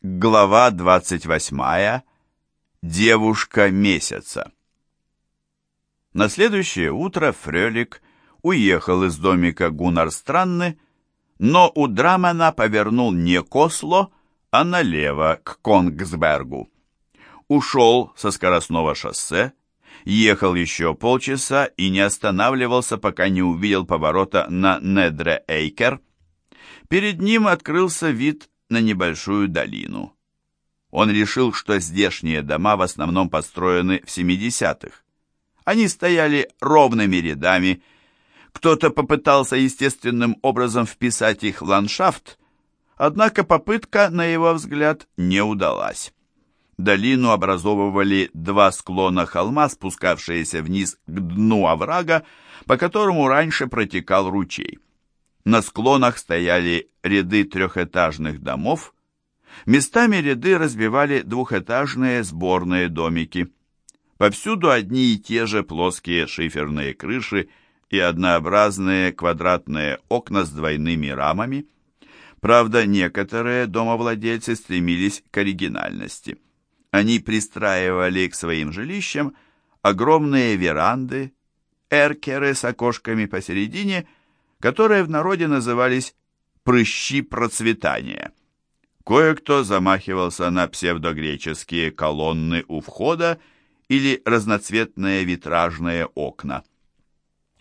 Глава 28. Девушка месяца. На следующее утро Фрелик уехал из домика Гуннар Странны, но у Драмена повернул не к Осло, а налево, к Конгсбергу. Ушел со скоростного шоссе, ехал еще полчаса и не останавливался, пока не увидел поворота на Недре-Эйкер. Перед ним открылся вид на небольшую долину. Он решил, что здешние дома в основном построены в 70-х. Они стояли ровными рядами. Кто-то попытался естественным образом вписать их в ландшафт, однако попытка, на его взгляд, не удалась. Долину образовывали два склона холма, спускавшиеся вниз к дну оврага, по которому раньше протекал ручей. На склонах стояли ряды трехэтажных домов, местами ряды разбивали двухэтажные сборные домики. Повсюду одни и те же плоские шиферные крыши и однообразные квадратные окна с двойными рамами. Правда, некоторые домовладельцы стремились к оригинальности. Они пристраивали к своим жилищам огромные веранды, эркеры с окошками посередине – которые в народе назывались «прыщи процветания». Кое-кто замахивался на псевдогреческие колонны у входа или разноцветные витражные окна.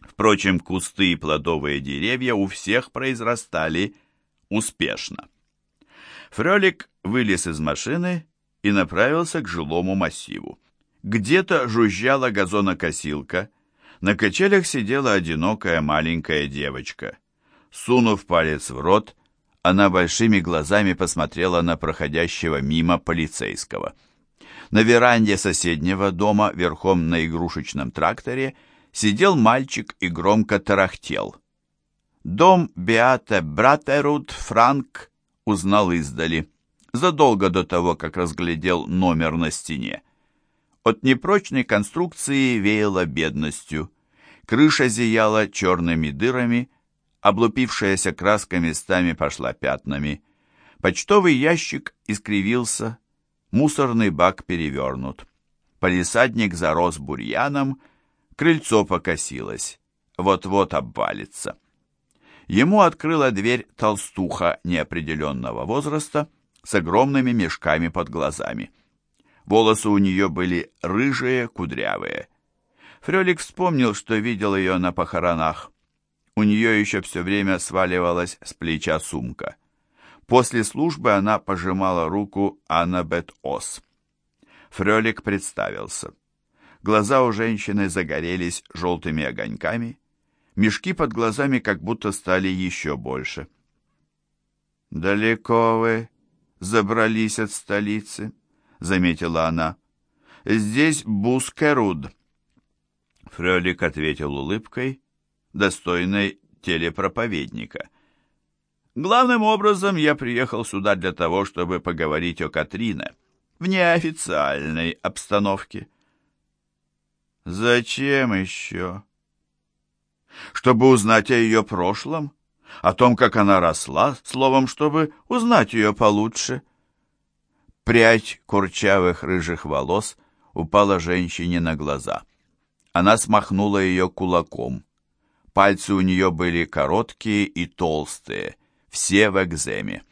Впрочем, кусты и плодовые деревья у всех произрастали успешно. Фрелик вылез из машины и направился к жилому массиву. Где-то жужжала газонокосилка, на качелях сидела одинокая маленькая девочка. Сунув палец в рот, она большими глазами посмотрела на проходящего мимо полицейского. На веранде соседнего дома, верхом на игрушечном тракторе, сидел мальчик и громко тарахтел. Дом Беате Братеруд Франк узнал издали, задолго до того, как разглядел номер на стене. От непрочной конструкции веяло бедностью. Крыша зияла черными дырами, облупившаяся краска местами пошла пятнами. Почтовый ящик искривился, мусорный бак перевернут. Полисадник зарос бурьяном, крыльцо покосилось, вот-вот обвалится. Ему открыла дверь толстуха неопределенного возраста с огромными мешками под глазами. Волосы у нее были рыжие, кудрявые. Фрелик вспомнил, что видел ее на похоронах. У нее еще все время сваливалась с плеча сумка. После службы она пожимала руку Аннабет Ос. Фрелик представился. Глаза у женщины загорелись желтыми огоньками. Мешки под глазами как будто стали еще больше. «Далеко вы забрались от столицы?» — заметила она. «Здесь Бускеруд». Фрелик ответил улыбкой, достойной телепроповедника. «Главным образом я приехал сюда для того, чтобы поговорить о Катрине в неофициальной обстановке». «Зачем еще?» «Чтобы узнать о ее прошлом, о том, как она росла, словом, чтобы узнать ее получше». Прядь курчавых рыжих волос упала женщине на глаза. Она смахнула ее кулаком. Пальцы у нее были короткие и толстые, все в экземе.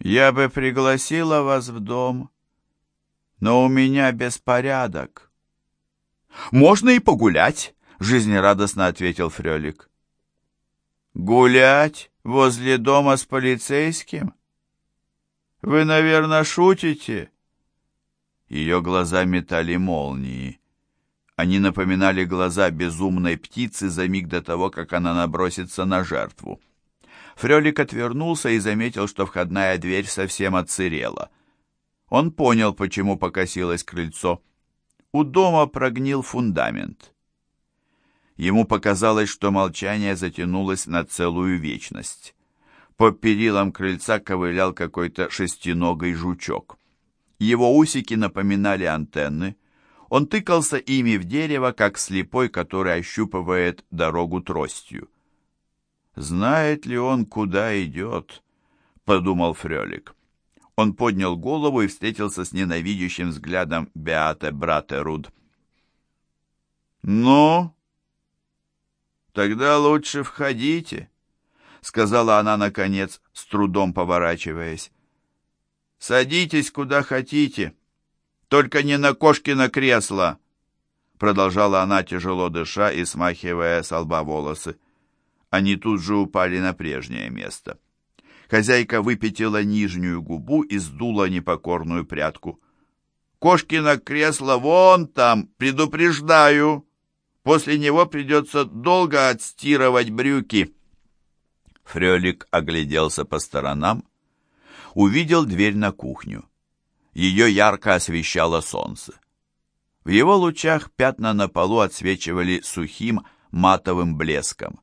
«Я бы пригласила вас в дом, но у меня беспорядок». «Можно и погулять», — жизнерадостно ответил Фрелик. «Гулять возле дома с полицейским?» «Вы, наверное, шутите?» Ее глаза метали молнии. Они напоминали глаза безумной птицы за миг до того, как она набросится на жертву. Фрелик отвернулся и заметил, что входная дверь совсем отсырела. Он понял, почему покосилось крыльцо. У дома прогнил фундамент. Ему показалось, что молчание затянулось на целую вечность. По перилам крыльца ковылял какой-то шестиногий жучок. Его усики напоминали антенны. Он тыкался ими в дерево, как слепой, который ощупывает дорогу тростью. «Знает ли он, куда идет?» — подумал Фрелик. Он поднял голову и встретился с ненавидящим взглядом Беате Братеруд. «Ну, тогда лучше входите», — сказала она, наконец, с трудом поворачиваясь. «Садитесь куда хотите, только не на кошкино кресло», — продолжала она, тяжело дыша и смахивая с лба волосы. Они тут же упали на прежнее место. Хозяйка выпятила нижнюю губу и сдула непокорную прядку. «Кошкино кресло вон там, предупреждаю! После него придется долго отстирывать брюки!» Фрелик огляделся по сторонам, увидел дверь на кухню. Ее ярко освещало солнце. В его лучах пятна на полу отсвечивали сухим матовым блеском.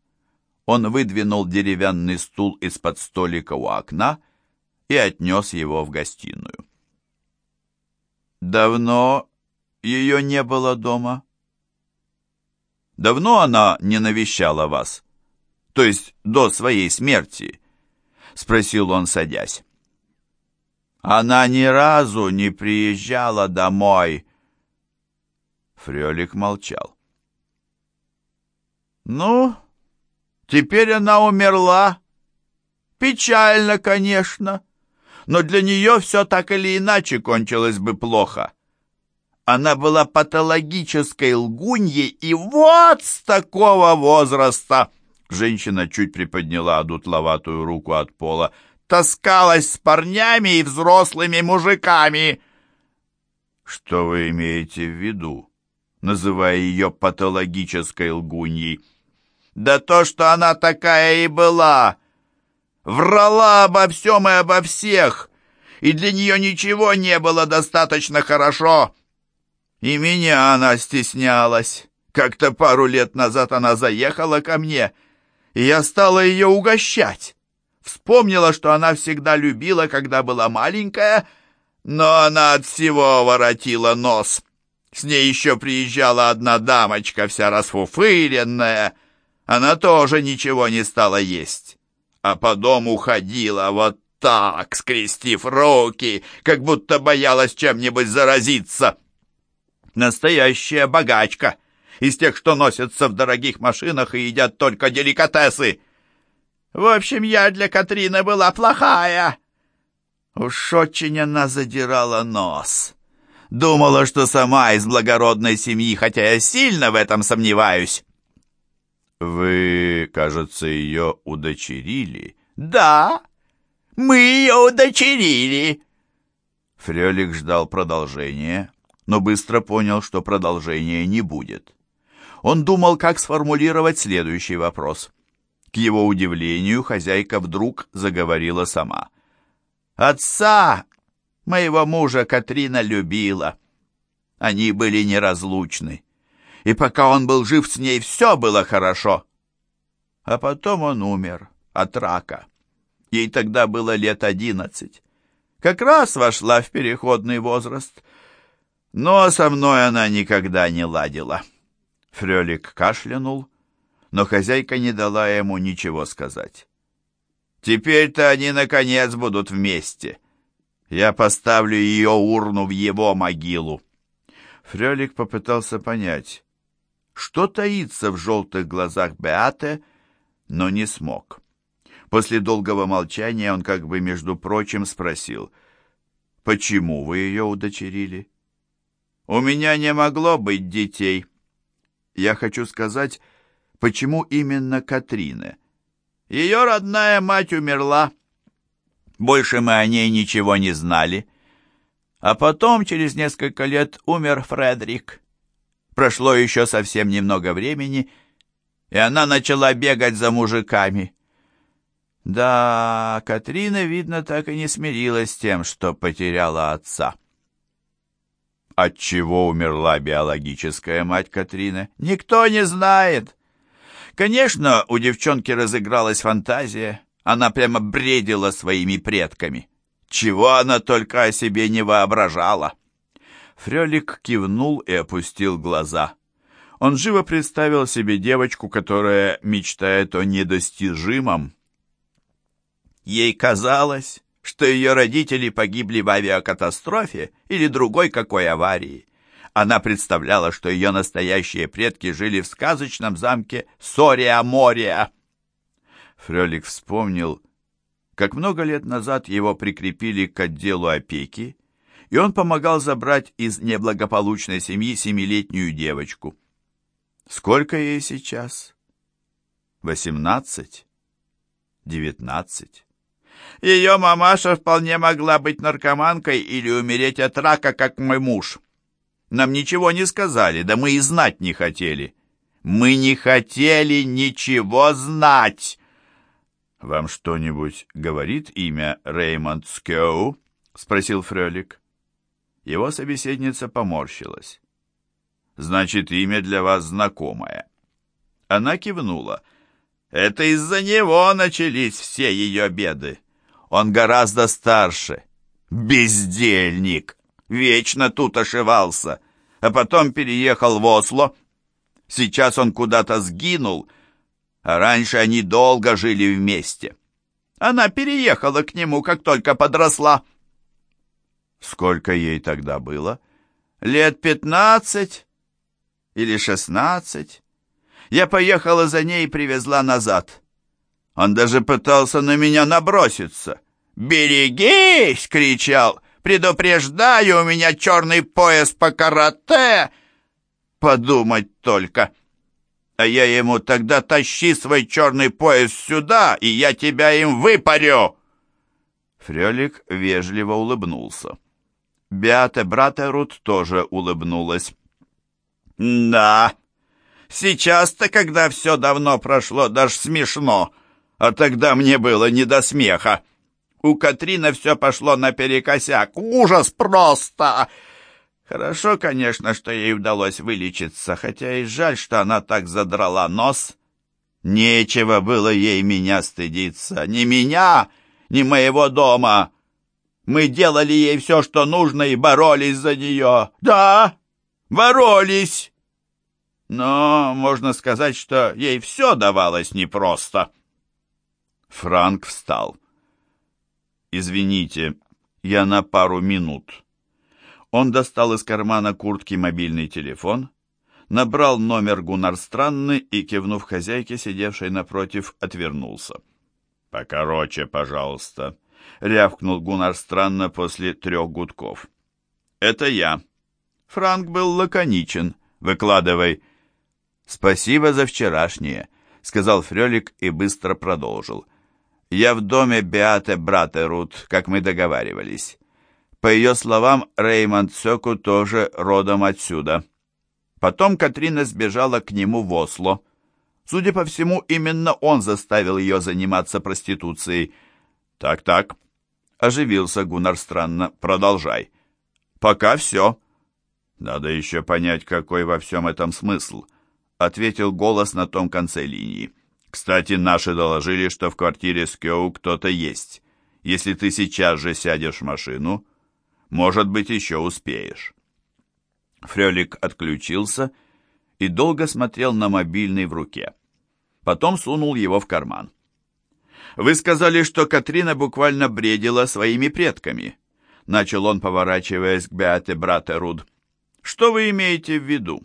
Он выдвинул деревянный стул из-под столика у окна и отнес его в гостиную. «Давно ее не было дома?» «Давно она не навещала вас? То есть до своей смерти?» — спросил он, садясь. «Она ни разу не приезжала домой!» Фрелик молчал. «Ну, Теперь она умерла. Печально, конечно, но для нее все так или иначе кончилось бы плохо. Она была патологической лгуньей, и вот с такого возраста... Женщина чуть приподняла одутловатую руку от пола. Таскалась с парнями и взрослыми мужиками. Что вы имеете в виду, называя ее патологической лгуньей? Да то, что она такая и была. Врала обо всем и обо всех, и для нее ничего не было достаточно хорошо. И меня она стеснялась. Как-то пару лет назад она заехала ко мне, и я стала ее угощать. Вспомнила, что она всегда любила, когда была маленькая, но она от всего воротила нос. С ней еще приезжала одна дамочка, вся расфуфыренная, — она тоже ничего не стала есть, а по дому ходила вот так, скрестив руки, как будто боялась чем-нибудь заразиться. Настоящая богачка, из тех, что носятся в дорогих машинах и едят только деликатесы. В общем, я для Катрины была плохая. Уж очень она задирала нос. Думала, что сама из благородной семьи, хотя я сильно в этом сомневаюсь. «Вы, кажется, ее удочерили?» «Да, мы ее удочерили!» Фрелик ждал продолжения, но быстро понял, что продолжения не будет. Он думал, как сформулировать следующий вопрос. К его удивлению, хозяйка вдруг заговорила сама. «Отца моего мужа Катрина любила. Они были неразлучны и пока он был жив с ней, все было хорошо. А потом он умер от рака. Ей тогда было лет одиннадцать. Как раз вошла в переходный возраст. Но со мной она никогда не ладила. Фрелик кашлянул, но хозяйка не дала ему ничего сказать. «Теперь-то они, наконец, будут вместе. Я поставлю ее урну в его могилу». Фрелик попытался понять, что таится в желтых глазах Беате, но не смог. После долгого молчания он как бы, между прочим, спросил, «Почему вы ее удочерили?» «У меня не могло быть детей. Я хочу сказать, почему именно Катрина? Ее родная мать умерла. Больше мы о ней ничего не знали. А потом, через несколько лет, умер Фредерик. Прошло еще совсем немного времени, и она начала бегать за мужиками. Да, Катрина, видно, так и не смирилась с тем, что потеряла отца. От чего умерла биологическая мать Катрины, никто не знает. Конечно, у девчонки разыгралась фантазия. Она прямо бредила своими предками. Чего она только о себе не воображала. Фрелик кивнул и опустил глаза. Он живо представил себе девочку, которая мечтает о недостижимом. Ей казалось, что ее родители погибли в авиакатастрофе или другой какой аварии. Она представляла, что ее настоящие предки жили в сказочном замке Сория-Мория. Фрелик вспомнил, как много лет назад его прикрепили к отделу опеки, и он помогал забрать из неблагополучной семьи семилетнюю девочку. Сколько ей сейчас? Восемнадцать? Девятнадцать? Ее мамаша вполне могла быть наркоманкой или умереть от рака, как мой муж. Нам ничего не сказали, да мы и знать не хотели. Мы не хотели ничего знать. Вам что-нибудь говорит имя Реймонд Скеу? Спросил Фрелик. Его собеседница поморщилась. Значит, имя для вас знакомое. Она кивнула. Это из-за него начались все ее беды. Он гораздо старше. Бездельник. Вечно тут ошивался. А потом переехал в Осло. Сейчас он куда-то сгинул, а раньше они долго жили вместе. Она переехала к нему, как только подросла. Сколько ей тогда было? Лет пятнадцать или шестнадцать. Я поехала за ней и привезла назад. Он даже пытался на меня наброситься. «Берегись!» — кричал. «Предупреждаю, у меня черный пояс по карате!» Подумать только. А я ему тогда тащи свой черный пояс сюда, и я тебя им выпарю. Фрелик вежливо улыбнулся. Беата Братерут тоже улыбнулась. «Да, сейчас-то, когда все давно прошло, даже смешно, а тогда мне было не до смеха. У Катрины все пошло наперекосяк. Ужас просто!» Хорошо, конечно, что ей удалось вылечиться, хотя и жаль, что она так задрала нос. Нечего было ей меня стыдиться. Ни меня, ни моего дома. Мы делали ей все, что нужно, и боролись за нее. Да, боролись. Но можно сказать, что ей все давалось непросто. Франк встал. «Извините, я на пару минут». Он достал из кармана куртки мобильный телефон, набрал номер Гуннар Странны и, кивнув хозяйке, сидевшей напротив, отвернулся. «Покороче, пожалуйста», — рявкнул Гуннар Странно после трех гудков. «Это я». Франк был лаконичен. «Выкладывай». «Спасибо за вчерашнее», — сказал Фрелик и быстро продолжил. «Я в доме Беате Братерут, как мы договаривались. По ее словам, Реймонд Сёку тоже родом отсюда. Потом Катрина сбежала к нему в Осло. Судя по всему, именно он заставил ее заниматься проституцией. «Так-так», — оживился Гуннар странно, — «продолжай». «Пока все». «Надо еще понять, какой во всем этом смысл», — ответил голос на том конце линии. «Кстати, наши доложили, что в квартире Скеу кто-то есть. Если ты сейчас же сядешь в машину, может быть, еще успеешь». Фрелик отключился и долго смотрел на мобильный в руке. Потом сунул его в карман. «Вы сказали, что Катрина буквально бредила своими предками», начал он, поворачиваясь к Беате Братеруд. «Что вы имеете в виду?»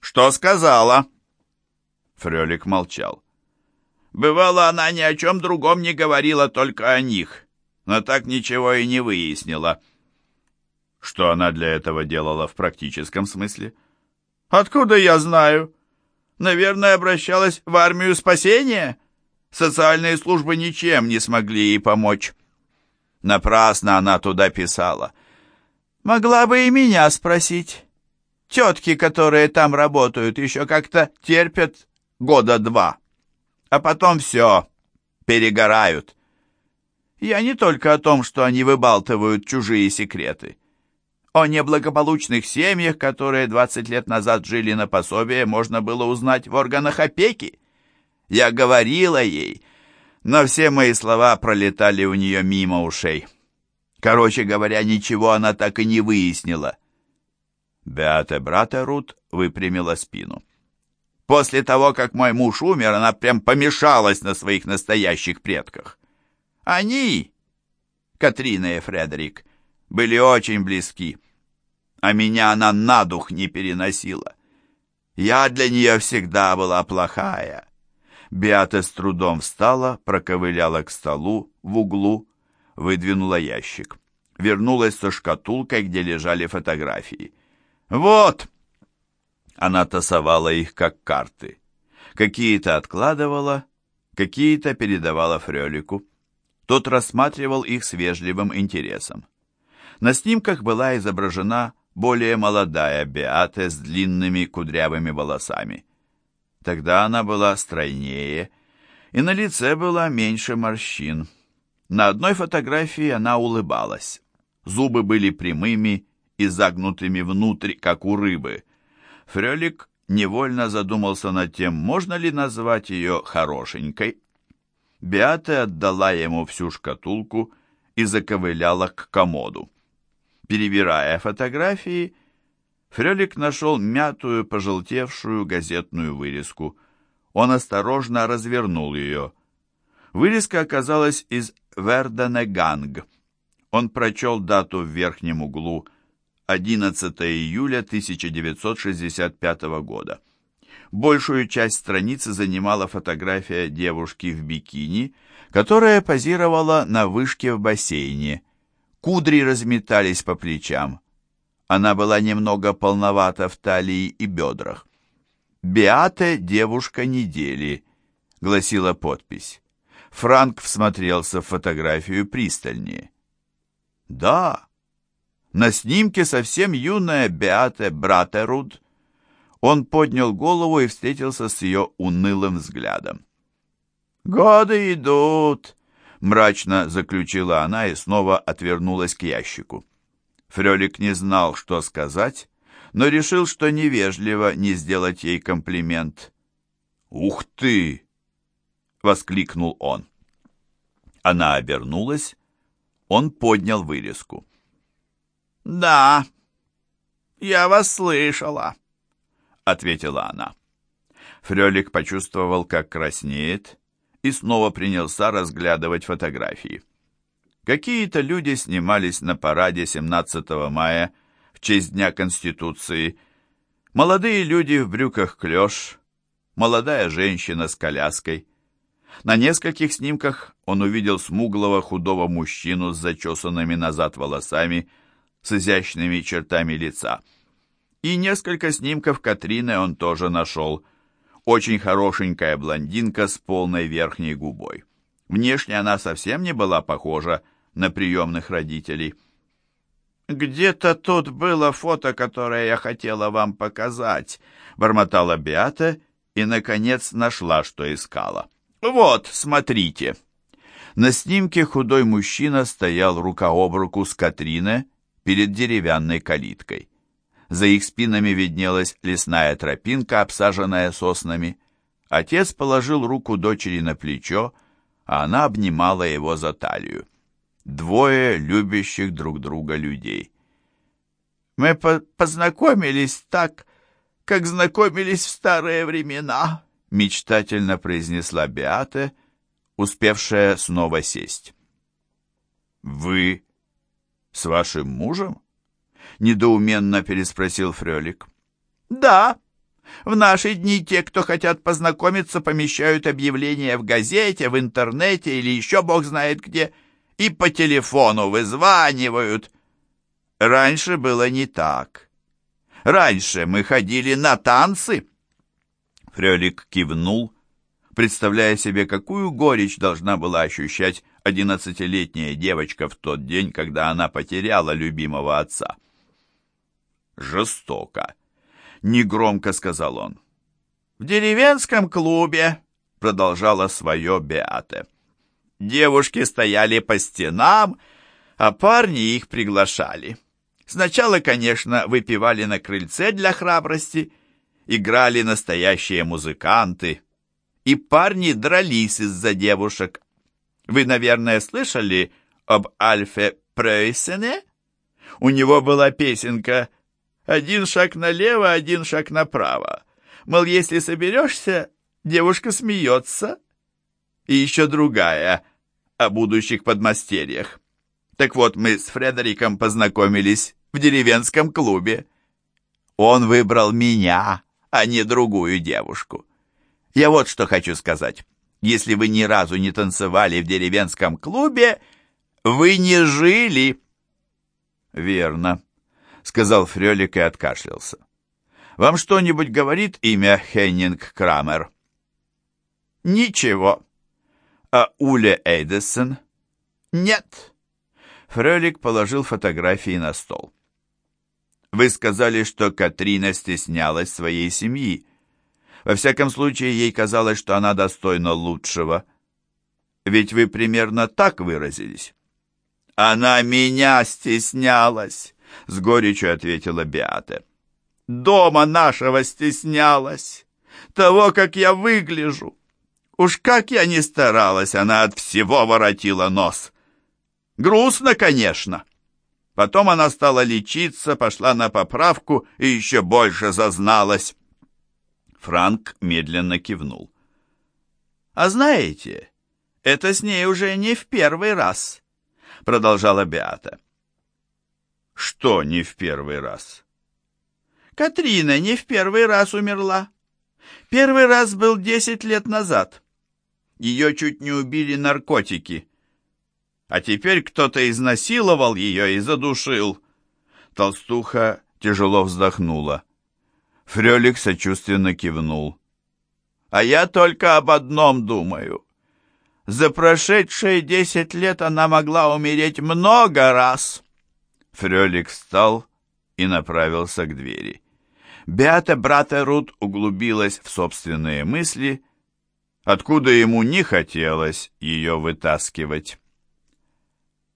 «Что сказала?» Фрелик молчал. «Бывало, она ни о чем другом не говорила, только о них, но так ничего и не выяснила. Что она для этого делала в практическом смысле? Откуда я знаю? Наверное, обращалась в армию спасения? Социальные службы ничем не смогли ей помочь. Напрасно она туда писала. Могла бы и меня спросить. Тетки, которые там работают, еще как-то терпят года два. А потом все, перегорают. Я не только о том, что они выбалтывают чужие секреты. О неблагополучных семьях, которые 20 лет назад жили на пособие, можно было узнать в органах опеки. Я говорила ей, но все мои слова пролетали у нее мимо ушей. Короче говоря, ничего она так и не выяснила. Беата брата Рут выпрямила спину. После того, как мой муж умер, она прям помешалась на своих настоящих предках. Они, Катрина и Фредерик, были очень близки, а меня она на дух не переносила. Я для нее всегда была плохая. Беата с трудом встала, проковыляла к столу в углу, выдвинула ящик. Вернулась со шкатулкой, где лежали фотографии. «Вот!» Она тасовала их, как карты. Какие-то откладывала, какие-то передавала Фрелику. Тот рассматривал их с вежливым интересом. На снимках была изображена более молодая Беата с длинными кудрявыми волосами. Тогда она была стройнее, и на лице было меньше морщин. На одной фотографии она улыбалась. Зубы были прямыми и загнутыми внутрь, как у рыбы. Фрелик невольно задумался над тем, можно ли назвать ее хорошенькой. Беата отдала ему всю шкатулку и заковыляла к комоду. Перебирая фотографии, Фрелик нашел мятую, пожелтевшую газетную вырезку. Он осторожно развернул ее. Вырезка оказалась из Верденеганг. Он прочел дату в верхнем углу 11 июля 1965 года. Большую часть страницы занимала фотография девушки в бикини, которая позировала на вышке в бассейне. Кудри разметались по плечам. Она была немного полновата в талии и бедрах. «Беате девушка недели», — гласила подпись. Франк всмотрелся в фотографию пристальнее. «Да, на снимке совсем юная Беате Братеруд». Он поднял голову и встретился с ее унылым взглядом. «Годы идут», — мрачно заключила она и снова отвернулась к ящику. Фрелик не знал, что сказать, но решил, что невежливо не сделать ей комплимент. «Ух ты!» — воскликнул он. Она обернулась, он поднял вырезку. «Да, я вас слышала», — ответила она. Фрелик почувствовал, как краснеет, и снова принялся разглядывать фотографии. Какие-то люди снимались на параде 17 мая в честь Дня Конституции. Молодые люди в брюках клеш, молодая женщина с коляской. На нескольких снимках он увидел смуглого худого мужчину с зачесанными назад волосами, с изящными чертами лица. И несколько снимков Катрины он тоже нашел. Очень хорошенькая блондинка с полной верхней губой. Внешне она совсем не была похожа на приемных родителей. «Где-то тут было фото, которое я хотела вам показать», — бормотала Беата и, наконец, нашла, что искала. «Вот, смотрите». На снимке худой мужчина стоял рука об руку с Катриной перед деревянной калиткой. За их спинами виднелась лесная тропинка, обсаженная соснами. Отец положил руку дочери на плечо, а она обнимала его за талию. Двое любящих друг друга людей. «Мы по познакомились так, как знакомились в старые времена», мечтательно произнесла Беата, успевшая снова сесть. «Вы с вашим мужем?» недоуменно переспросил Фрелик. «Да, в наши дни те, кто хотят познакомиться, помещают объявления в газете, в интернете или еще бог знает где, и по телефону вызванивают. Раньше было не так. Раньше мы ходили на танцы». Фрелик кивнул, представляя себе, какую горечь должна была ощущать одиннадцатилетняя девочка в тот день, когда она потеряла любимого отца. «Жестоко», — негромко сказал он. «В деревенском клубе», — продолжала свое Беате. Девушки стояли по стенам, а парни их приглашали. Сначала, конечно, выпивали на крыльце для храбрости, играли настоящие музыканты, и парни дрались из-за девушек. Вы, наверное, слышали об Альфе Прейсене? У него была песенка «Один шаг налево, один шаг направо». Мол, если соберешься, девушка смеется. И еще другая о будущих подмастерьях. Так вот, мы с Фредериком познакомились в деревенском клубе. Он выбрал меня, а не другую девушку. Я вот что хочу сказать. Если вы ни разу не танцевали в деревенском клубе, вы не жили. Верно, сказал Фрелик и откашлялся. Вам что-нибудь говорит имя Хеннинг Крамер? Ничего. А Уле Эйдессен? Нет. Фрелик положил фотографии на стол. Вы сказали, что Катрина стеснялась своей семьи. Во всяком случае, ей казалось, что она достойна лучшего. Ведь вы примерно так выразились. Она меня стеснялась, с горечью ответила Беата. Дома нашего стеснялась, того, как я выгляжу. Уж как я ни старалась, она от всего воротила нос. Грустно, конечно. Потом она стала лечиться, пошла на поправку и еще больше зазналась. Франк медленно кивнул. «А знаете, это с ней уже не в первый раз», — продолжала Беата. «Что не в первый раз?» «Катрина не в первый раз умерла. Первый раз был десять лет назад. Ее чуть не убили наркотики а теперь кто-то изнасиловал ее и задушил. Толстуха тяжело вздохнула. Фрелик сочувственно кивнул. А я только об одном думаю. За прошедшие десять лет она могла умереть много раз. Фрелик встал и направился к двери. Беата брата Рут углубилась в собственные мысли, откуда ему не хотелось ее вытаскивать.